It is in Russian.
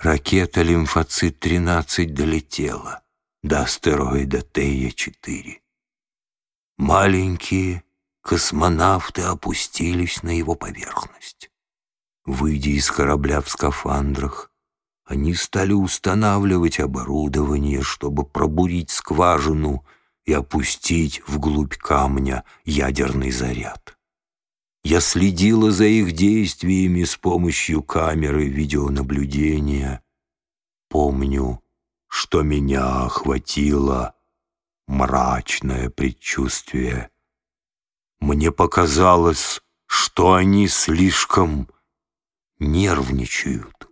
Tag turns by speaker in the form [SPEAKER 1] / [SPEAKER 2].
[SPEAKER 1] Ракета «Лимфоцит-13» долетела до астероида Тея-4. Маленькие космонавты опустились на его поверхность. Выйдя из корабля в скафандрах, они стали устанавливать оборудование, чтобы пробурить скважину и опустить вглубь камня ядерный заряд. Я следила за их действиями с помощью камеры видеонаблюдения. Помню, что меня охватило мрачное предчувствие. Мне показалось, что они слишком нервничают.